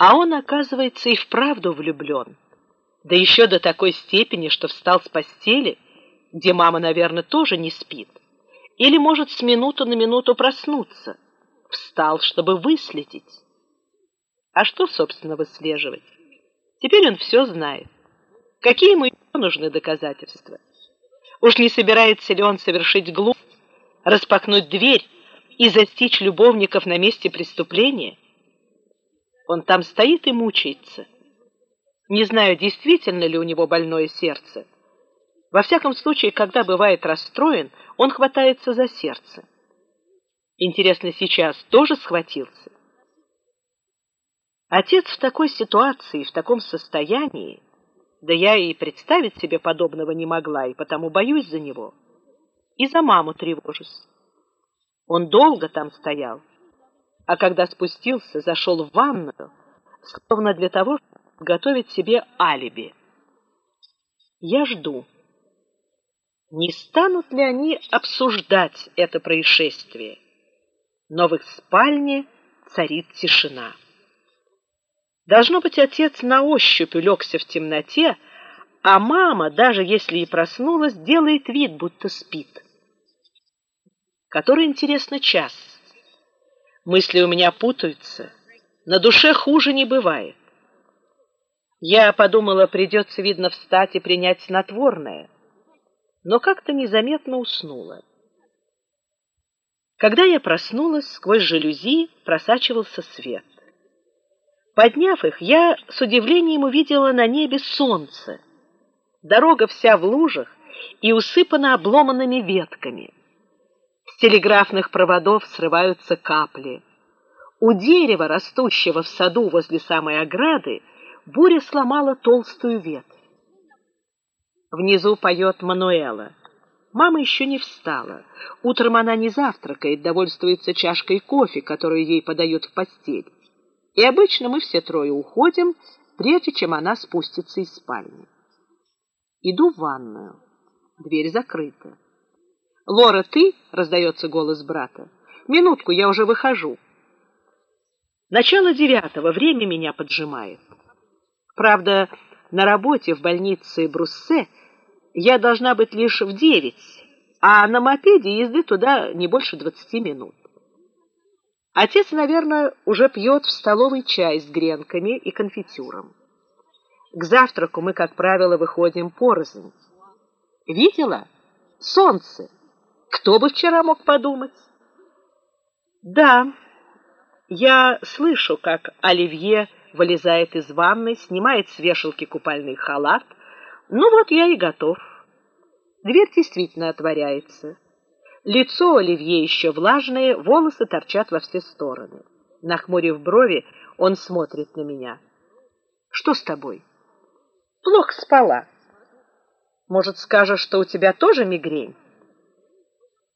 А он, оказывается, и вправду влюблен. Да еще до такой степени, что встал с постели, где мама, наверное, тоже не спит, или может с минуту на минуту проснуться. Встал, чтобы выследить. А что, собственно, выслеживать? Теперь он все знает. Какие ему нужны доказательства? Уж не собирается ли он совершить глупость, распахнуть дверь и застичь любовников на месте преступления? Он там стоит и мучается. Не знаю, действительно ли у него больное сердце. Во всяком случае, когда бывает расстроен, он хватается за сердце. Интересно, сейчас тоже схватился? Отец в такой ситуации, в таком состоянии, да я и представить себе подобного не могла, и потому боюсь за него. И за маму тревожусь. Он долго там стоял, а когда спустился, зашел в ванную, словно для того, чтобы готовить себе алиби. Я жду. Не станут ли они обсуждать это происшествие? Но в их спальне царит тишина. Должно быть, отец на ощупь улегся в темноте, а мама, даже если и проснулась, делает вид, будто спит. Который, интересно, час. Мысли у меня путаются. На душе хуже не бывает. Я подумала, придется, видно, встать и принять снотворное, но как-то незаметно уснула. Когда я проснулась, сквозь жалюзи просачивался свет. Подняв их, я с удивлением увидела на небе солнце. Дорога вся в лужах и усыпана обломанными ветками. Телеграфных проводов срываются капли. У дерева, растущего в саду возле самой ограды, буря сломала толстую ветвь. Внизу поет Мануэла. Мама еще не встала. Утром она не завтракает, довольствуется чашкой кофе, которую ей подают в постель. И обычно мы все трое уходим, прежде чем она спустится из спальни. Иду в ванную. Дверь закрыта. «Лора, ты?» — раздается голос брата. «Минутку, я уже выхожу». Начало девятого, время меня поджимает. Правда, на работе в больнице Бруссе я должна быть лишь в девять, а на мопеде езды туда не больше двадцати минут. Отец, наверное, уже пьет в столовой чай с гренками и конфитюром. К завтраку мы, как правило, выходим порознь. Видела? Солнце. Кто бы вчера мог подумать? Да, я слышу, как Оливье вылезает из ванной, снимает с вешалки купальный халат. Ну вот я и готов. Дверь действительно отворяется. Лицо Оливье еще влажное, волосы торчат во все стороны. Нахмурив брови, он смотрит на меня. Что с тобой? Плохо спала. Может, скажешь, что у тебя тоже мигрень?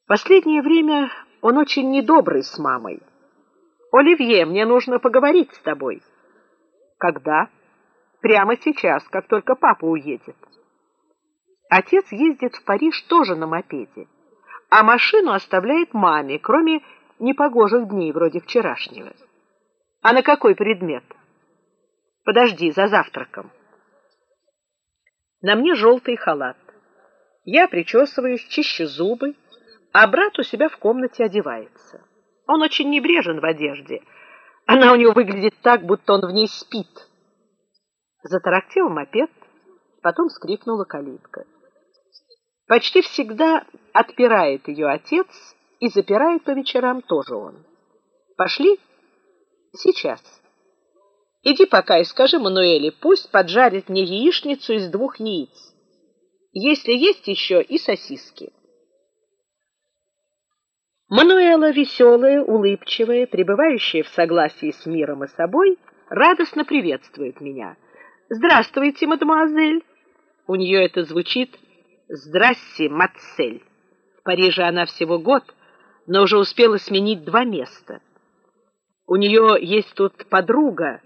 Последнее время он очень недобрый с мамой. Оливье, мне нужно поговорить с тобой. Когда? Прямо сейчас, как только папа уедет. Отец ездит в Париж тоже на мопеде а машину оставляет маме, кроме непогожих дней вроде вчерашнего. А на какой предмет? Подожди, за завтраком. На мне желтый халат. Я причесываюсь, чищу зубы, а брат у себя в комнате одевается. Он очень небрежен в одежде. Она у него выглядит так, будто он в ней спит. Затарахтел мопед, потом скрипнула калитка. Почти всегда отпирает ее отец и запирает по вечерам тоже он. Пошли? Сейчас. Иди пока и скажи Мануэле, пусть поджарит мне яичницу из двух яиц. Если есть еще и сосиски. Мануэла, веселая, улыбчивая, пребывающая в согласии с миром и собой, радостно приветствует меня. «Здравствуйте, мадемуазель!» У нее это звучит «Здрасте, Мацель». В Париже она всего год, но уже успела сменить два места. У нее есть тут подруга,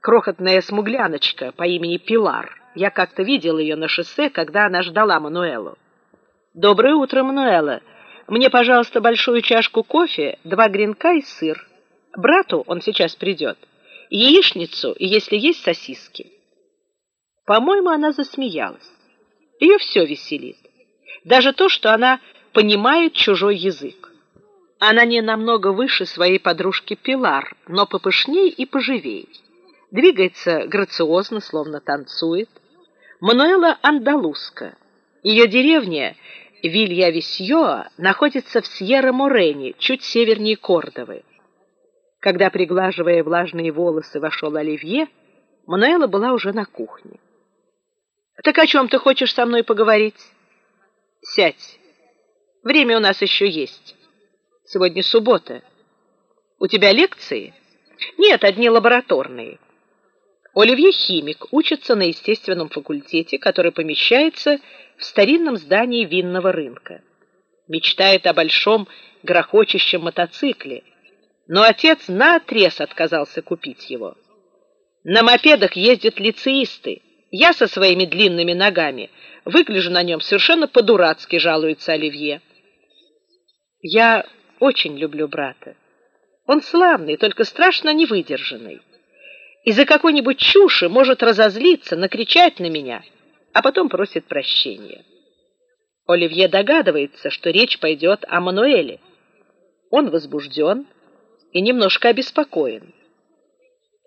крохотная смугляночка по имени Пилар. Я как-то видел ее на шоссе, когда она ждала Мануэлу. «Доброе утро, Мануэла. Мне, пожалуйста, большую чашку кофе, два гренка и сыр. Брату, он сейчас придет, яичницу и, если есть, сосиски. По-моему, она засмеялась. Ее все веселит. Даже то, что она понимает чужой язык. Она не намного выше своей подружки Пилар, но попышней и поживей. Двигается грациозно, словно танцует. Мануэла Андалуска. Ее деревня Вилья-Висьоа находится в Сьерра-Морене, чуть севернее Кордовы. Когда, приглаживая влажные волосы, вошел Оливье, Мануэла была уже на кухне. «Так о чем ты хочешь со мной поговорить?» «Сядь. Время у нас еще есть». Сегодня суббота. У тебя лекции? Нет, одни лабораторные. Оливье химик, учится на естественном факультете, который помещается в старинном здании винного рынка. Мечтает о большом грохочущем мотоцикле, но отец наотрез отказался купить его. На мопедах ездят лицеисты. Я со своими длинными ногами выгляжу на нем совершенно по-дурацки, жалуется Оливье. Я очень люблю брата. Он славный, только страшно невыдержанный. Из-за какой-нибудь чуши может разозлиться, накричать на меня, а потом просит прощения. Оливье догадывается, что речь пойдет о Мануэле. Он возбужден и немножко обеспокоен.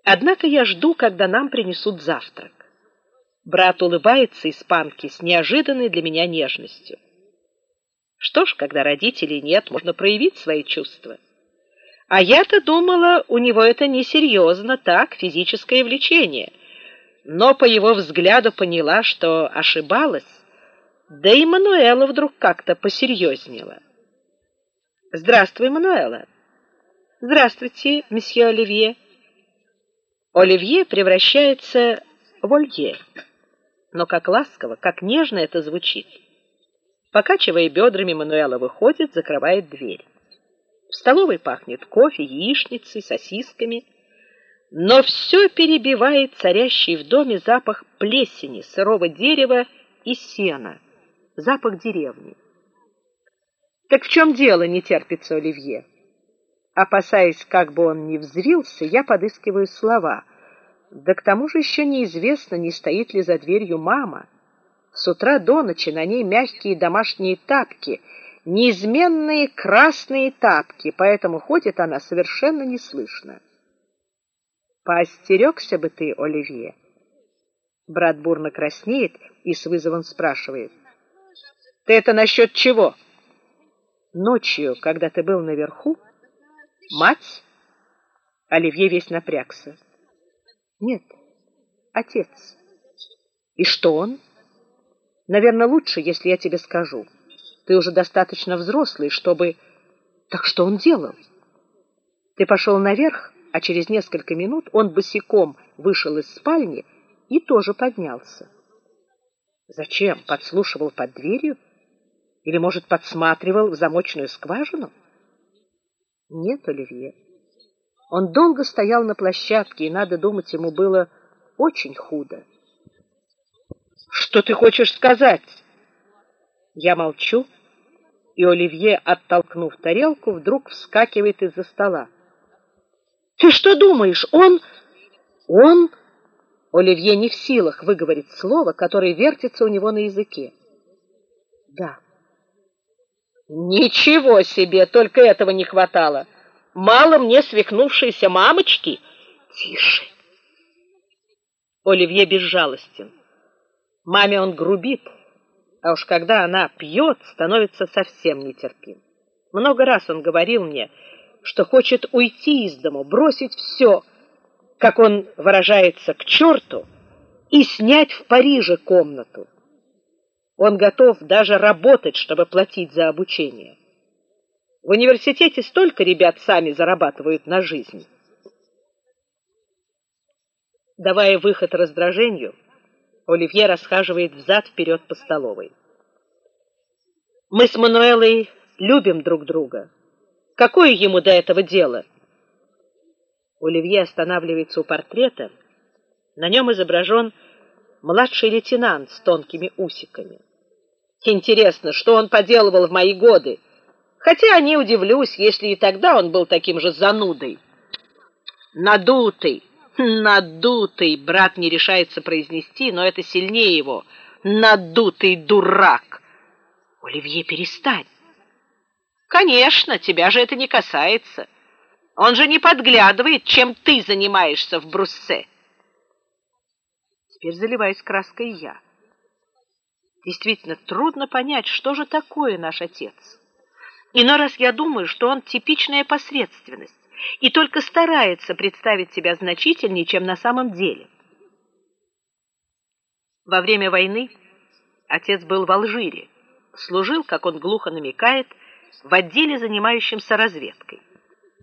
Однако я жду, когда нам принесут завтрак. Брат улыбается испанке с неожиданной для меня нежностью. Что ж, когда родителей нет, можно проявить свои чувства. А я-то думала, у него это несерьезно, так, физическое влечение. Но по его взгляду поняла, что ошибалась. Да и Мануэла вдруг как-то посерьезнела. Здравствуй, Мануэла. Здравствуйте, месье Оливье. Оливье превращается в Олье. Но как ласково, как нежно это звучит. Покачивая бедрами, Мануэла выходит, закрывает дверь. В столовой пахнет кофе, яичницей, сосисками, но все перебивает царящий в доме запах плесени, сырого дерева и сена, запах деревни. Так в чем дело, не терпится Оливье? Опасаясь, как бы он ни взвился, я подыскиваю слова. Да к тому же еще неизвестно, не стоит ли за дверью мама. С утра до ночи на ней мягкие домашние тапки, неизменные красные тапки, поэтому ходит она совершенно неслышно. Поостерегся бы ты, Оливье. Брат бурно краснеет и с вызовом спрашивает: "Ты это насчет чего?" Ночью, когда ты был наверху, мать Оливье весь напрягся. Нет, отец. И что он? Наверное, лучше, если я тебе скажу. Ты уже достаточно взрослый, чтобы Так что он делал? Ты пошел наверх, а через несколько минут он босиком вышел из спальни и тоже поднялся. Зачем? Подслушивал под дверью или, может, подсматривал в замочную скважину? Нет, Оливье. Он долго стоял на площадке, и надо думать, ему было очень худо. Что ты хочешь сказать? Я молчу, и Оливье, оттолкнув тарелку, вдруг вскакивает из-за стола. Ты что думаешь? Он он Оливье не в силах выговорить слово, которое вертится у него на языке. Да. Ничего себе, только этого не хватало. Мало мне свихнувшейся мамочки. Тише. Оливье безжалостен. Маме он грубит, а уж когда она пьет, становится совсем нетерпим. Много раз он говорил мне, что хочет уйти из дому, бросить все, как он выражается, к черту, и снять в Париже комнату. Он готов даже работать, чтобы платить за обучение. В университете столько ребят сами зарабатывают на жизнь. Давая выход раздражению, Оливье расхаживает взад вперед по столовой. Мы с Мануэлой любим друг друга. Какое ему до этого дело? Оливье останавливается у портрета. На нем изображен младший лейтенант с тонкими усиками. Интересно, что он поделывал в мои годы. Хотя не удивлюсь, если и тогда он был таким же занудой. Надутый, Надутый, брат не решается произнести, но это сильнее его. Надутый дурак. Оливье, перестань. Конечно, тебя же это не касается. Он же не подглядывает, чем ты занимаешься в Бруссе. Теперь заливаюсь краской я. Действительно, трудно понять, что же такое наш отец. Иной раз я думаю, что он типичная посредственность и только старается представить себя значительнее, чем на самом деле. Во время войны отец был в Алжире, служил, как он глухо намекает, в отделе, занимающемся разведкой.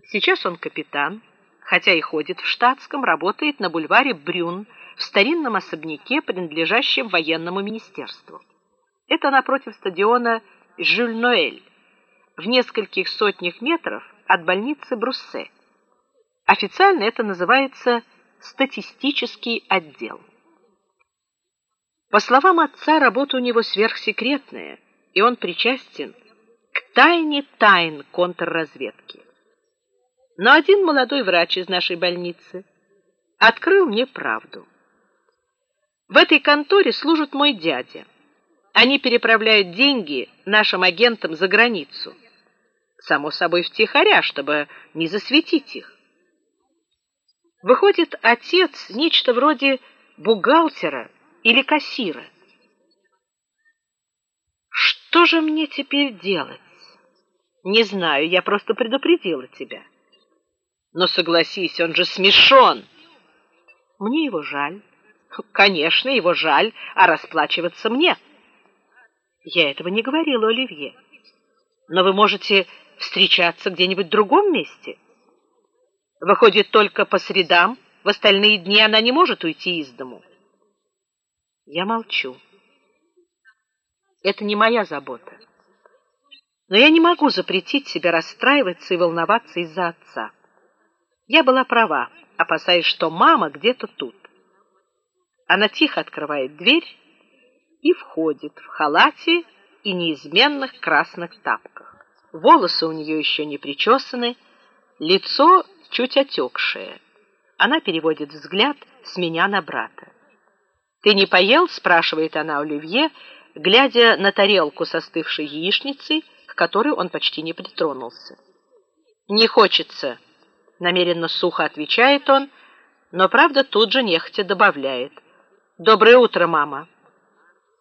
Сейчас он капитан, хотя и ходит в штатском, работает на бульваре Брюн в старинном особняке, принадлежащем военному министерству. Это напротив стадиона Жюль-Ноэль, в нескольких сотнях метров от больницы Бруссе. Официально это называется статистический отдел. По словам отца, работа у него сверхсекретная, и он причастен к тайне тайн контрразведки. Но один молодой врач из нашей больницы открыл мне правду. В этой конторе служит мой дядя. Они переправляют деньги нашим агентам за границу само собой втихаря, чтобы не засветить их. Выходит, отец нечто вроде бухгалтера или кассира. Что же мне теперь делать? Не знаю, я просто предупредила тебя. Но согласись, он же смешон. Мне его жаль. Конечно, его жаль, а расплачиваться мне. Я этого не говорила, Оливье. Но вы можете встречаться где-нибудь в другом месте? Выходит, только по средам, в остальные дни она не может уйти из дому. Я молчу. Это не моя забота. Но я не могу запретить себе расстраиваться и волноваться из-за отца. Я была права, опасаясь, что мама где-то тут. Она тихо открывает дверь и входит в халате и неизменных красных тапках волосы у нее еще не причесаны, лицо чуть отекшее. Она переводит взгляд с меня на брата. «Ты не поел?» — спрашивает она Оливье, глядя на тарелку со остывшей яичницей, к которой он почти не притронулся. «Не хочется», — намеренно сухо отвечает он, но, правда, тут же нехотя добавляет. «Доброе утро, мама».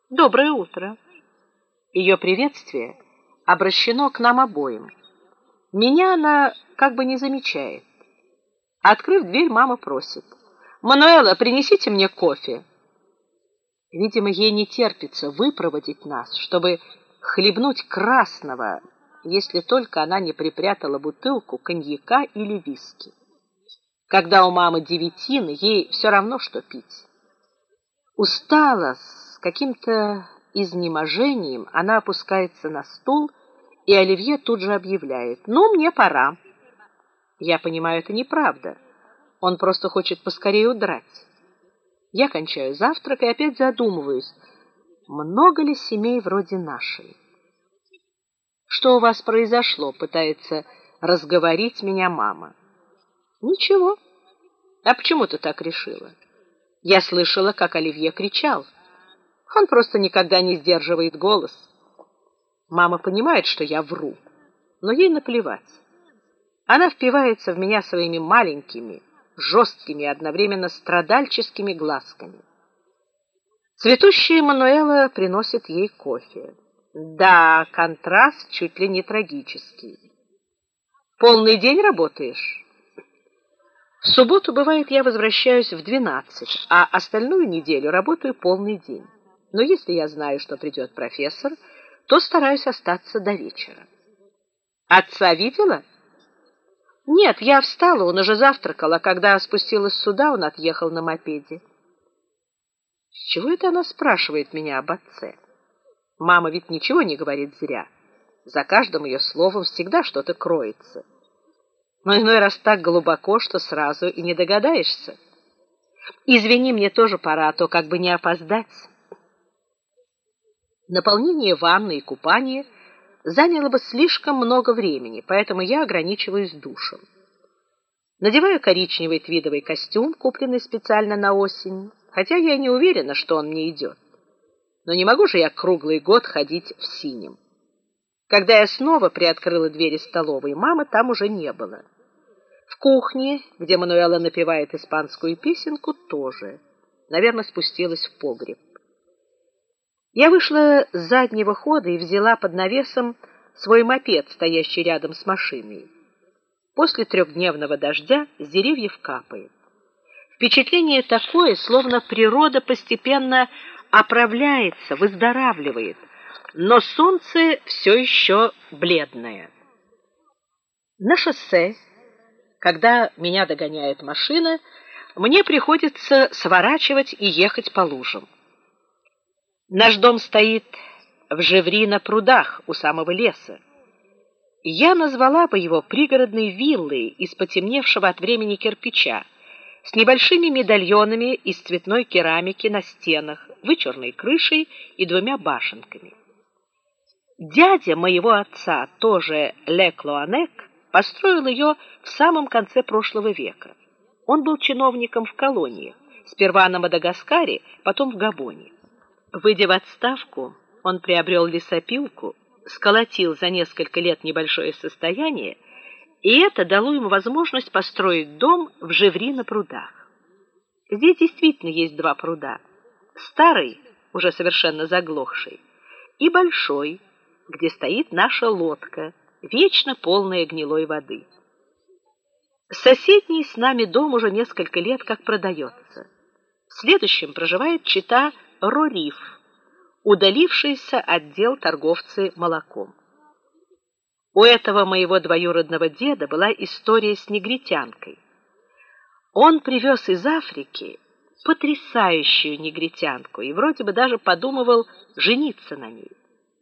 «Доброе утро». Ее приветствие — обращено к нам обоим. Меня она как бы не замечает. Открыв дверь, мама просит. «Мануэла, принесите мне кофе». Видимо, ей не терпится выпроводить нас, чтобы хлебнуть красного, если только она не припрятала бутылку коньяка или виски. Когда у мамы девятины, ей все равно, что пить. Устала, с каким-то изнеможением она опускается на стул, и Оливье тут же объявляет: "Ну, мне пора". Я понимаю, это неправда. Он просто хочет поскорее удрать. Я кончаю завтрак и опять задумываюсь, много ли семей вроде нашей. Что у вас произошло? пытается разговорить меня мама. Ничего. А почему ты так решила? Я слышала, как Оливье кричал. Он просто никогда не сдерживает голос. Мама понимает, что я вру, но ей наплевать. Она впивается в меня своими маленькими, жесткими и одновременно страдальческими глазками. Цветущая Мануэла приносит ей кофе. Да, контраст чуть ли не трагический. Полный день работаешь? В субботу, бывает, я возвращаюсь в двенадцать, а остальную неделю работаю полный день но если я знаю, что придет профессор, то стараюсь остаться до вечера. Отца видела? Нет, я встала, он уже завтракал, а когда спустилась сюда, он отъехал на мопеде. С чего это она спрашивает меня об отце? Мама ведь ничего не говорит зря. За каждым ее словом всегда что-то кроется. Но иной раз так глубоко, что сразу и не догадаешься. Извини, мне тоже пора, а то как бы не опоздать. Наполнение ванны и купание заняло бы слишком много времени, поэтому я ограничиваюсь душем. Надеваю коричневый твидовый костюм, купленный специально на осень, хотя я не уверена, что он мне идет. Но не могу же я круглый год ходить в синем. Когда я снова приоткрыла двери столовой, мамы там уже не было. В кухне, где Мануэла напевает испанскую песенку, тоже. Наверное, спустилась в погреб. Я вышла с заднего хода и взяла под навесом свой мопед, стоящий рядом с машиной. После трехдневного дождя с деревьев капает. Впечатление такое, словно природа постепенно оправляется, выздоравливает, но солнце все еще бледное. На шоссе, когда меня догоняет машина, мне приходится сворачивать и ехать по лужам. Наш дом стоит в Жеври на прудах у самого леса. Я назвала бы его пригородной виллой из потемневшего от времени кирпича, с небольшими медальонами из цветной керамики на стенах, вычурной крышей и двумя башенками. Дядя моего отца, тоже Ле Клоанек, построил ее в самом конце прошлого века. Он был чиновником в колонии, сперва на Мадагаскаре, потом в Габоне. Выйдя в отставку, он приобрел лесопилку, сколотил за несколько лет небольшое состояние, и это дало ему возможность построить дом в Живри на прудах. Здесь действительно есть два пруда: старый, уже совершенно заглохший, и большой, где стоит наша лодка, вечно полная гнилой воды. Соседний с нами дом уже несколько лет как продается. В следующем проживает чита Рориф удалившийся отдел торговцы молоком. У этого моего двоюродного деда была история с негритянкой. Он привез из Африки потрясающую негритянку и вроде бы даже подумывал жениться на ней.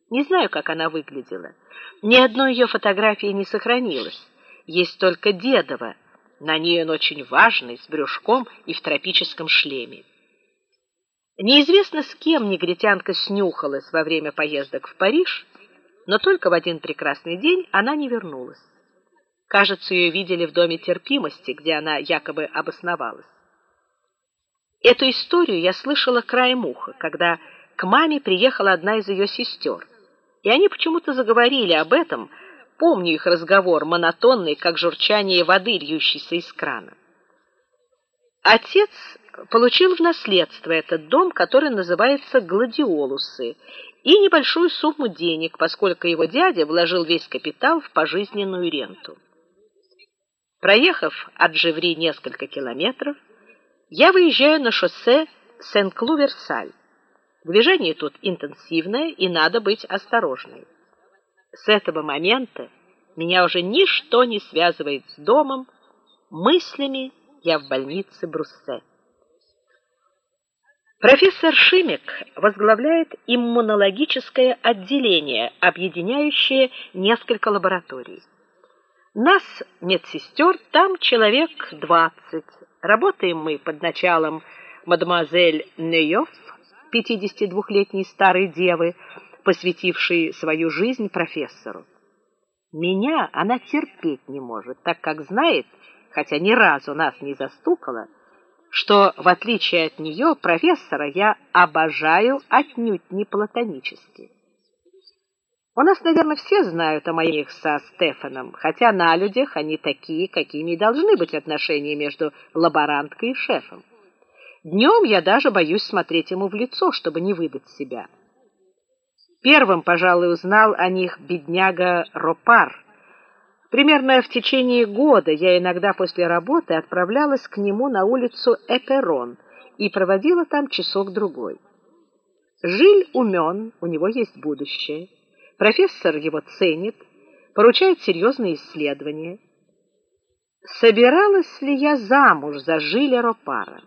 Не знаю, как она выглядела. Ни одной ее фотографии не сохранилось. Есть только дедова. На ней он очень важный, с брюшком и в тропическом шлеме. Неизвестно, с кем негритянка снюхалась во время поездок в Париж, но только в один прекрасный день она не вернулась. Кажется, ее видели в доме терпимости, где она якобы обосновалась. Эту историю я слышала краем уха, когда к маме приехала одна из ее сестер, и они почему-то заговорили об этом. Помню их разговор, монотонный, как журчание воды, льющейся из крана. Отец получил в наследство этот дом, который называется Гладиолусы, и небольшую сумму денег, поскольку его дядя вложил весь капитал в пожизненную ренту. Проехав от Живри несколько километров, я выезжаю на шоссе Сен-Клу-Версаль. Движение тут интенсивное, и надо быть осторожной. С этого момента меня уже ничто не связывает с домом, мыслями я в больнице Бруссе. Профессор Шимик возглавляет иммунологическое отделение, объединяющее несколько лабораторий. Нас, медсестер, там человек 20. Работаем мы под началом мадемуазель Нейов, 52-летней старой девы, посвятившей свою жизнь профессору. Меня она терпеть не может, так как знает, хотя ни разу нас не застукала, что, в отличие от нее, профессора я обожаю отнюдь не платонически. У нас, наверное, все знают о моих со Стефаном, хотя на людях они такие, какими и должны быть отношения между лаборанткой и шефом. Днем я даже боюсь смотреть ему в лицо, чтобы не выдать себя. Первым, пожалуй, узнал о них бедняга Ропар, Примерно в течение года я иногда после работы отправлялась к нему на улицу Эперон и проводила там часок другой. Жиль умен, у него есть будущее. Профессор его ценит, поручает серьезные исследования. Собиралась ли я замуж за Жиля Ропара?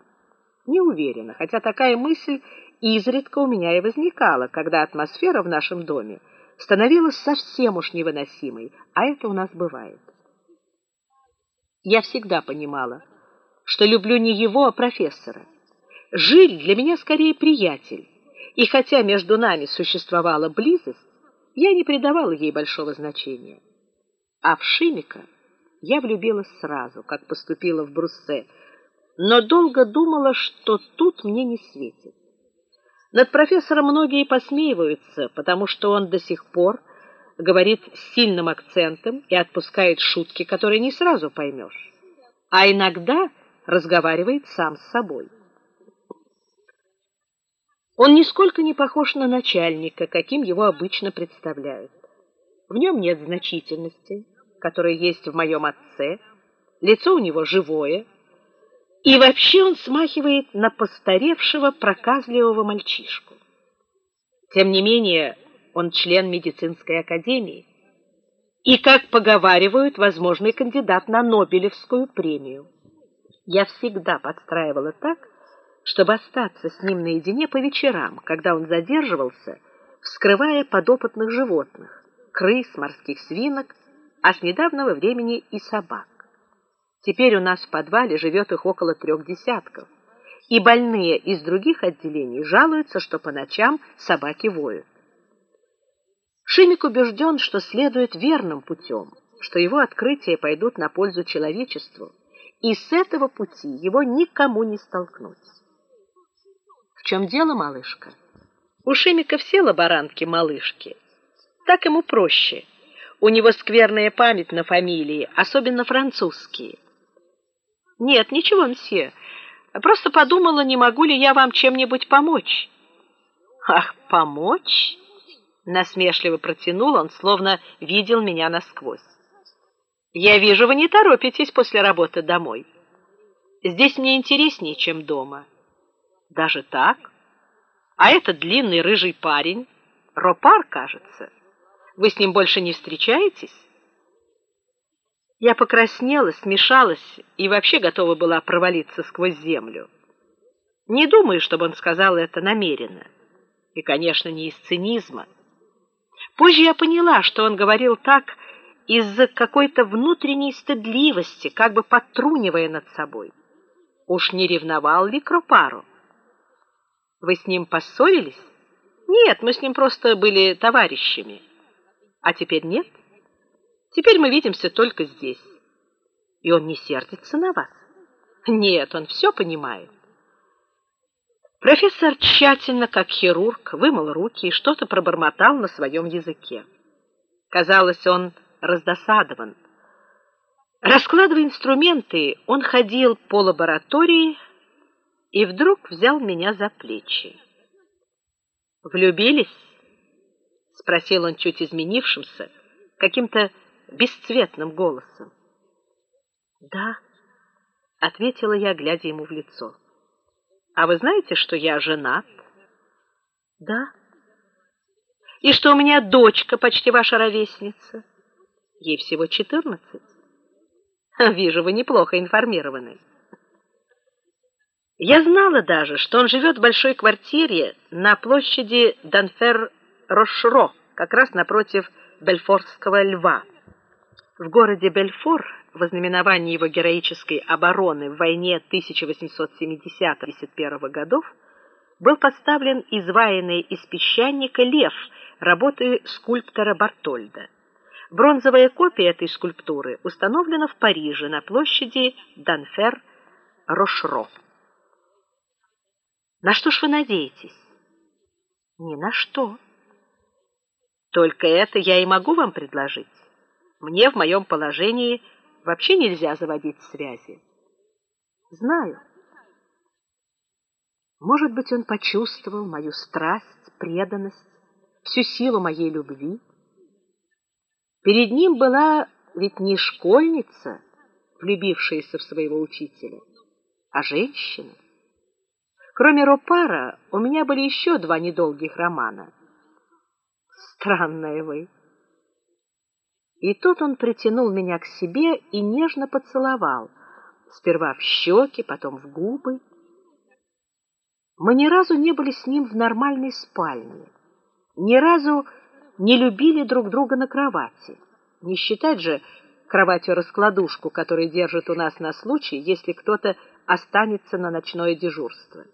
Не уверена, хотя такая мысль изредка у меня и возникала, когда атмосфера в нашем доме становилась совсем уж невыносимой, а это у нас бывает. Я всегда понимала, что люблю не его, а профессора. Жиль для меня скорее приятель, и хотя между нами существовала близость, я не придавала ей большого значения. А в Шимика я влюбилась сразу, как поступила в Бруссе, но долго думала, что тут мне не светит. Над профессором многие посмеиваются, потому что он до сих пор говорит с сильным акцентом и отпускает шутки, которые не сразу поймешь, а иногда разговаривает сам с собой. Он нисколько не похож на начальника, каким его обычно представляют. В нем нет значительности, которая есть в моем отце. Лицо у него живое, и вообще он смахивает на постаревшего проказливого мальчишку. Тем не менее, он член медицинской академии и, как поговаривают, возможный кандидат на Нобелевскую премию. Я всегда подстраивала так, чтобы остаться с ним наедине по вечерам, когда он задерживался, вскрывая подопытных животных, крыс, морских свинок, а с недавнего времени и собак. Теперь у нас в подвале живет их около трех десятков, и больные из других отделений жалуются, что по ночам собаки воют. Шимик убежден, что следует верным путем, что его открытия пойдут на пользу человечеству, и с этого пути его никому не столкнуть. В чем дело, малышка? У Шимика все лаборантки малышки. Так ему проще. У него скверная память на фамилии, особенно французские. Нет, ничего, мсье. Просто подумала, не могу ли я вам чем-нибудь помочь. Ах, помочь? насмешливо протянул он, словно видел меня насквозь. Я вижу, вы не торопитесь после работы домой. Здесь мне интереснее, чем дома. Даже так? А этот длинный рыжий парень, Ропар, кажется. Вы с ним больше не встречаетесь? Я покраснела, смешалась и вообще готова была провалиться сквозь землю. Не думаю, чтобы он сказал это намеренно. И, конечно, не из цинизма. Позже я поняла, что он говорил так из-за какой-то внутренней стыдливости, как бы подтрунивая над собой. Уж не ревновал ли Кропару? Вы с ним поссорились? Нет, мы с ним просто были товарищами. А теперь нет? Теперь мы видимся только здесь. И он не сердится на вас? Нет, он все понимает. Профессор тщательно, как хирург, вымыл руки и что-то пробормотал на своем языке. Казалось, он раздосадован. Раскладывая инструменты, он ходил по лаборатории и вдруг взял меня за плечи. Влюбились? спросил он чуть изменившимся, каким-то бесцветным голосом. "Да", ответила я, глядя ему в лицо. А вы знаете, что я женат? Да. И что у меня дочка, почти ваша ровесница. Ей всего четырнадцать. Вижу, вы неплохо информированы. Я знала даже, что он живет в большой квартире на площади Данфер-Рошро, как раз напротив Бельфорского льва. В городе Бельфор в ознаменовании его героической обороны в войне 1870-71 годов был поставлен изваянный из песчаника лев работы скульптора Бартольда. Бронзовая копия этой скульптуры установлена в Париже на площади Данфер-Рошро. На что ж вы надеетесь? Ни на что. Только это я и могу вам предложить. Мне в моем положении вообще нельзя заводить связи. Знаю. Может быть, он почувствовал мою страсть, преданность, всю силу моей любви. Перед ним была ведь не школьница, влюбившаяся в своего учителя, а женщина. Кроме Ропара, у меня были еще два недолгих романа. Странная вы. И тут он притянул меня к себе и нежно поцеловал, сперва в щеки, потом в губы. Мы ни разу не были с ним в нормальной спальне, ни разу не любили друг друга на кровати. Не считать же кроватью-раскладушку, которую держат у нас на случай, если кто-то останется на ночное дежурство.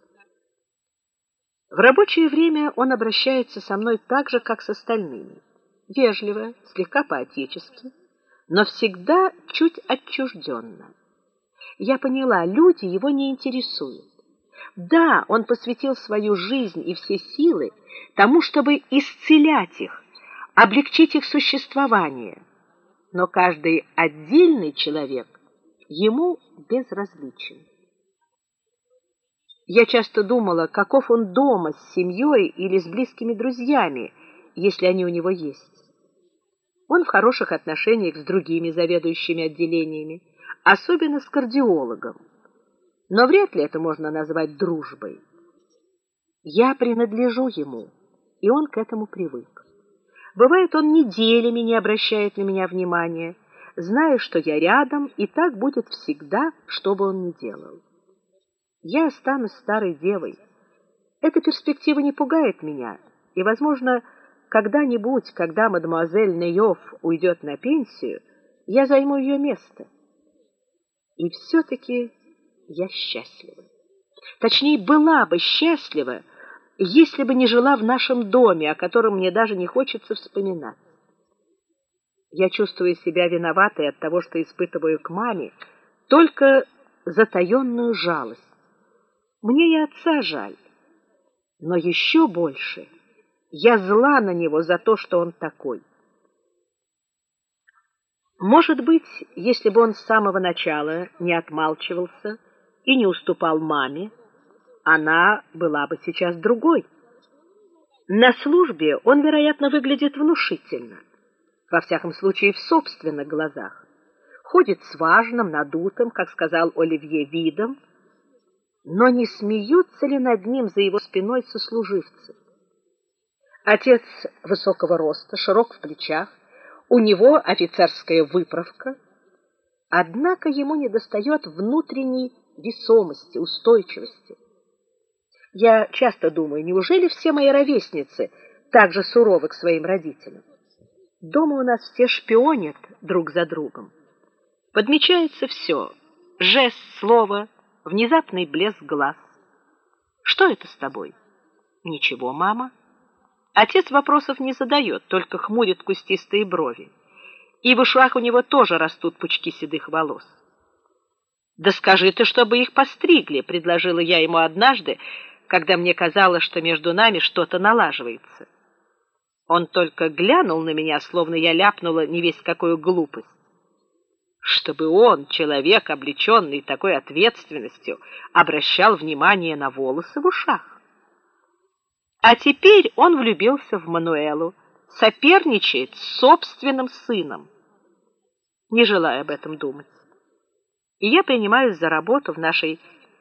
В рабочее время он обращается со мной так же, как с остальными вежливо, слегка по-отечески, но всегда чуть отчужденно. Я поняла, люди его не интересуют. Да, он посвятил свою жизнь и все силы тому, чтобы исцелять их, облегчить их существование. Но каждый отдельный человек ему безразличен. Я часто думала, каков он дома с семьей или с близкими друзьями, если они у него есть. Он в хороших отношениях с другими заведующими отделениями, особенно с кардиологом. Но вряд ли это можно назвать дружбой. Я принадлежу ему, и он к этому привык. Бывает, он неделями не обращает на меня внимания, зная, что я рядом, и так будет всегда, что бы он ни делал. Я останусь старой девой. Эта перспектива не пугает меня, и, возможно, когда-нибудь, когда мадемуазель Нейов уйдет на пенсию, я займу ее место. И все-таки я счастлива. Точнее, была бы счастлива, если бы не жила в нашем доме, о котором мне даже не хочется вспоминать. Я чувствую себя виноватой от того, что испытываю к маме только затаенную жалость. Мне и отца жаль, но еще больше я зла на него за то, что он такой. Может быть, если бы он с самого начала не отмалчивался и не уступал маме, она была бы сейчас другой. На службе он, вероятно, выглядит внушительно, во всяком случае в собственных глазах. Ходит с важным, надутым, как сказал Оливье, видом, но не смеются ли над ним за его спиной сослуживцы? Отец высокого роста, широк в плечах, у него офицерская выправка, однако ему недостает внутренней весомости, устойчивости. Я часто думаю, неужели все мои ровесницы так же суровы к своим родителям? Дома у нас все шпионят друг за другом. Подмечается все: жест, слово, внезапный блеск глаз. Что это с тобой? Ничего, мама. Отец вопросов не задает, только хмурит кустистые брови. И в ушах у него тоже растут пучки седых волос. Да скажи ты, чтобы их постригли, предложила я ему однажды, когда мне казалось, что между нами что-то налаживается. Он только глянул на меня, словно я ляпнула не весь какую глупость чтобы он, человек, облеченный такой ответственностью, обращал внимание на волосы в ушах. А теперь он влюбился в Мануэлу, соперничает с собственным сыном. Не желаю об этом думать. И я принимаюсь за работу в нашей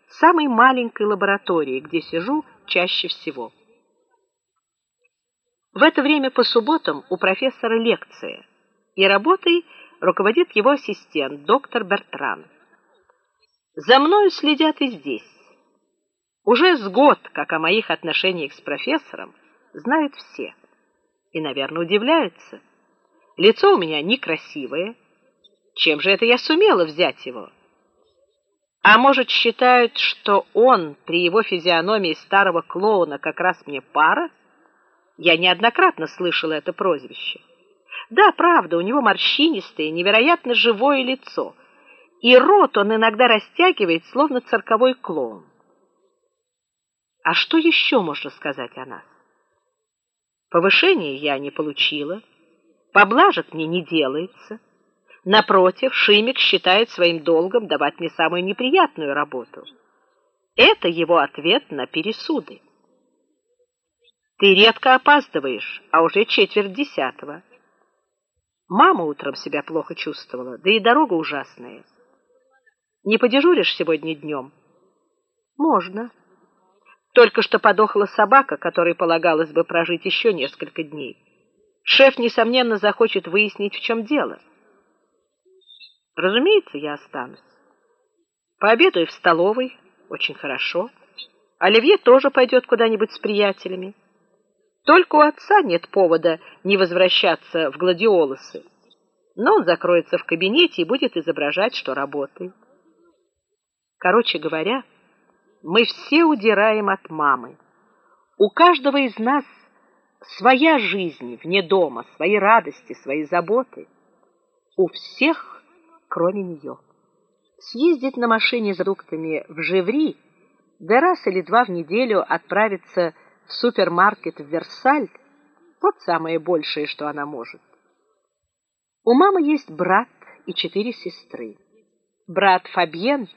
самой маленькой лаборатории, где сижу чаще всего. В это время по субботам у профессора лекция, и работой руководит его ассистент, доктор Бертран. За мною следят и здесь. Уже с год, как о моих отношениях с профессором, знают все. И, наверное, удивляются. Лицо у меня некрасивое. Чем же это я сумела взять его? А может, считают, что он при его физиономии старого клоуна как раз мне пара? Я неоднократно слышала это прозвище. Да, правда, у него морщинистое, невероятно живое лицо, и рот он иногда растягивает, словно цирковой клоун. А что еще можно сказать о нас? Повышения я не получила, поблажек мне не делается. Напротив, Шимик считает своим долгом давать мне самую неприятную работу. Это его ответ на пересуды. Ты редко опаздываешь, а уже четверть десятого. Мама утром себя плохо чувствовала, да и дорога ужасная. Не подежуришь сегодня днем? Можно. Только что подохла собака, которой полагалось бы прожить еще несколько дней. Шеф несомненно захочет выяснить, в чем дело. Разумеется, я останусь. Пообедаю в столовой, очень хорошо. Оливье тоже пойдет куда-нибудь с приятелями. Только у отца нет повода не возвращаться в гладиолусы. Но он закроется в кабинете и будет изображать, что работает. Короче говоря, мы все удираем от мамы. У каждого из нас своя жизнь вне дома, свои радости, свои заботы. у всех, кроме нее. Съездить на машине с продуктами в Живри, да раз или два в неделю отправиться в супермаркет в Версаль, вот самое большее, что она может. У мамы есть брат и четыре сестры. Брат Фабьен,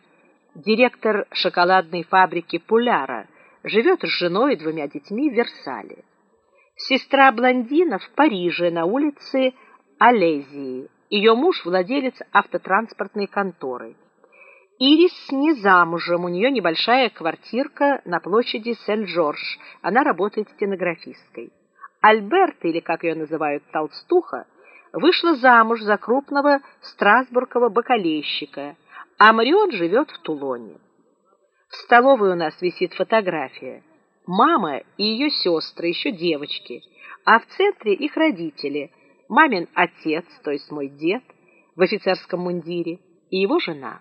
директор шоколадной фабрики Пуляра, живет с женой и двумя детьми в Версале. Сестра Блондина в Париже на улице Алезии. Ее муж владелец автотранспортной конторы. Ирис не замужем, у нее небольшая квартирка на площади Сен-Жорж. Она работает стенографисткой. Альберт, или как ее называют, толстуха, вышла замуж за крупного страсбургского бакалейщика, а Марион живет в Тулоне. В столовой у нас висит фотография. Мама и ее сестры, еще девочки, а в центре их родители, мамин отец, то есть мой дед, в офицерском мундире, и его жена.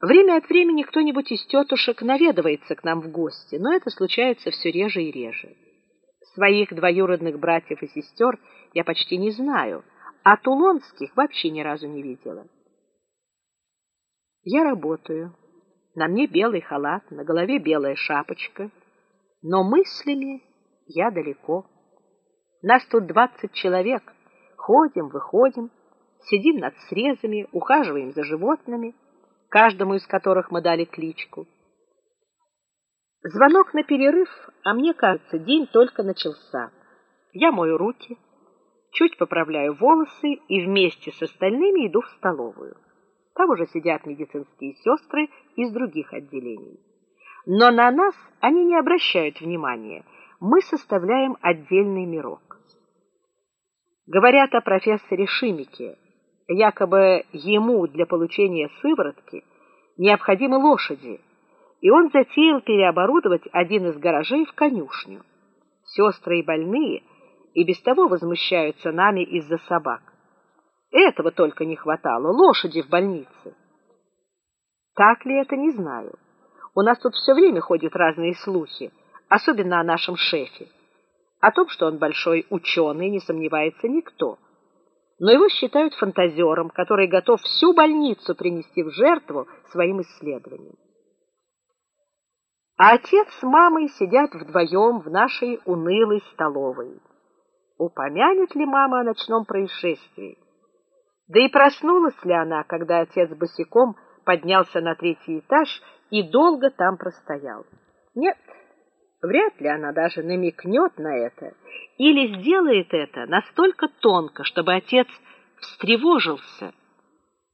Время от времени кто-нибудь из тетушек наведывается к нам в гости, но это случается все реже и реже. Своих двоюродных братьев и сестер я почти не знаю, а тулонских вообще ни разу не видела. Я работаю. На мне белый халат, на голове белая шапочка, но мыслями я далеко. Нас тут двадцать человек. Ходим, выходим, сидим над срезами, ухаживаем за животными, каждому из которых мы дали кличку. Звонок на перерыв, а мне кажется, день только начался. Я мою руки, чуть поправляю волосы и вместе с остальными иду в столовую. Там уже сидят медицинские сестры из других отделений. Но на нас они не обращают внимания. Мы составляем отдельный мирок. Говорят о профессоре Шимике. Якобы ему для получения сыворотки необходимы лошади, и он затеял переоборудовать один из гаражей в конюшню. Сестры и больные и без того возмущаются нами из-за собак. Этого только не хватало лошади в больнице. Так ли это, не знаю. У нас тут все время ходят разные слухи, особенно о нашем шефе. О том, что он большой ученый, не сомневается никто. Но его считают фантазером, который готов всю больницу принести в жертву своим исследованиям. А отец с мамой сидят вдвоем в нашей унылой столовой. Упомянет ли мама о ночном происшествии? Да и проснулась ли она, когда отец босиком поднялся на третий этаж и долго там простоял? Нет, вряд ли она даже намекнет на это или сделает это настолько тонко, чтобы отец встревожился,